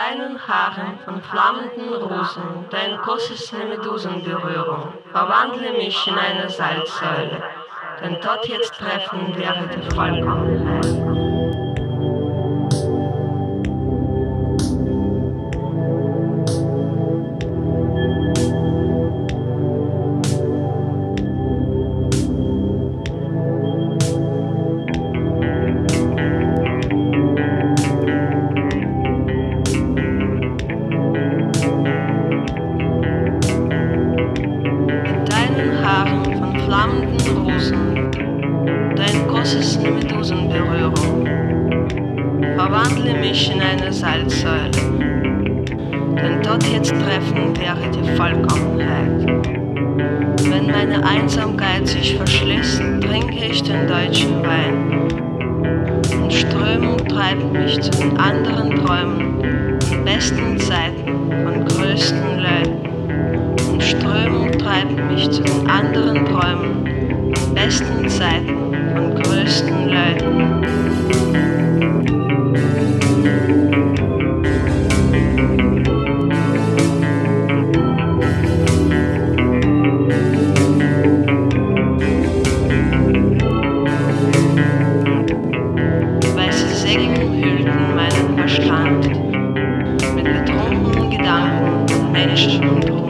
deinen Haaren von flammenden Rosen, dein Kuss eine Medusenberührung, verwandle mich in eine Salzsäule, denn dort jetzt treffen wäre die Vollkommenheit. Verwandle mich in eine Salzsäule, denn dort jetzt treffen wäre die Vollkommenheit. Wenn meine Einsamkeit sich verschließt, trinke ich den deutschen Wein. Und Strömung treibt mich zu den anderen Träumen besten Zeiten von größten Leuten. Und Strömung treibt mich zu den anderen Träumen besten Zeiten von größten Leuten. vanished.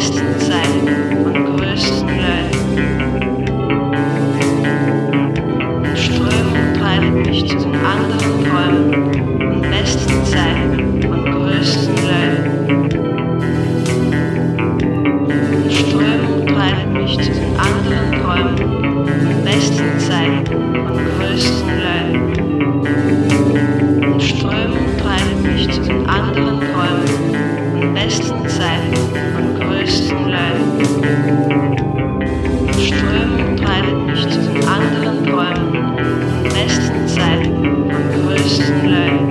besten sein und größten bleiben. Strömung treibt mich zu den anderen Träumen und besten sein und größten bleiben. Strömung treibt mich zu den anderen Träumen und besten sein und größten bleiben. Strömung treibt mich zu den anderen Träumen besten Zeiten Strömung treibt mich zu den anderen Träumen, besten Zeiten, größten Löwen.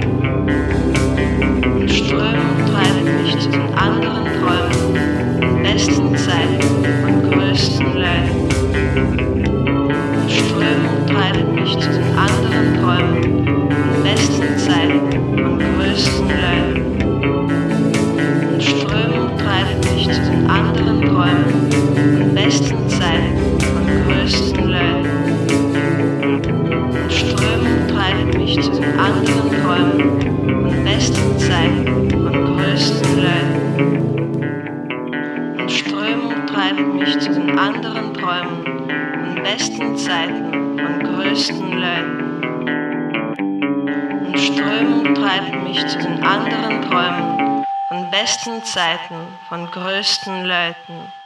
Strömung treibt mich zu den anderen Träumen, besten Zeiten. Leuten. Und Strömung treibt mich zu den anderen Träumen von besten Zeiten von größten Leuten.